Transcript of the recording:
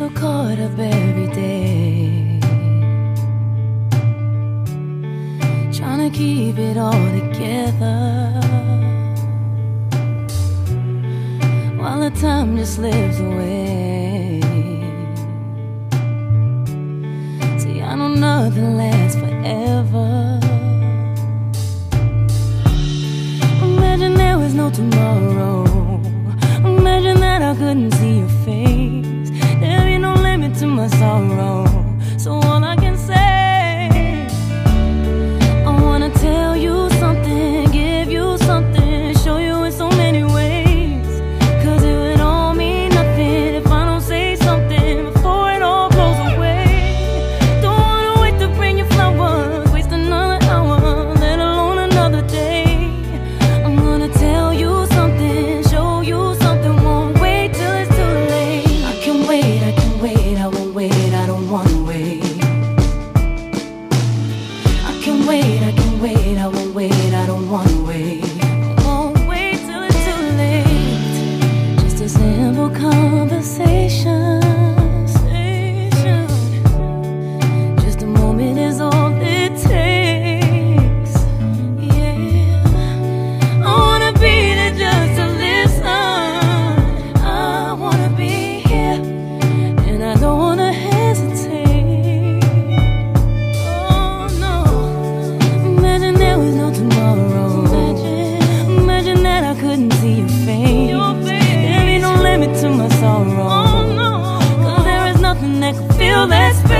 so caught up every day. Trying to keep it all together. While the time just slips away. See, I know nothing lasts forever. Imagine there was no tomorrow. and I can feel that space.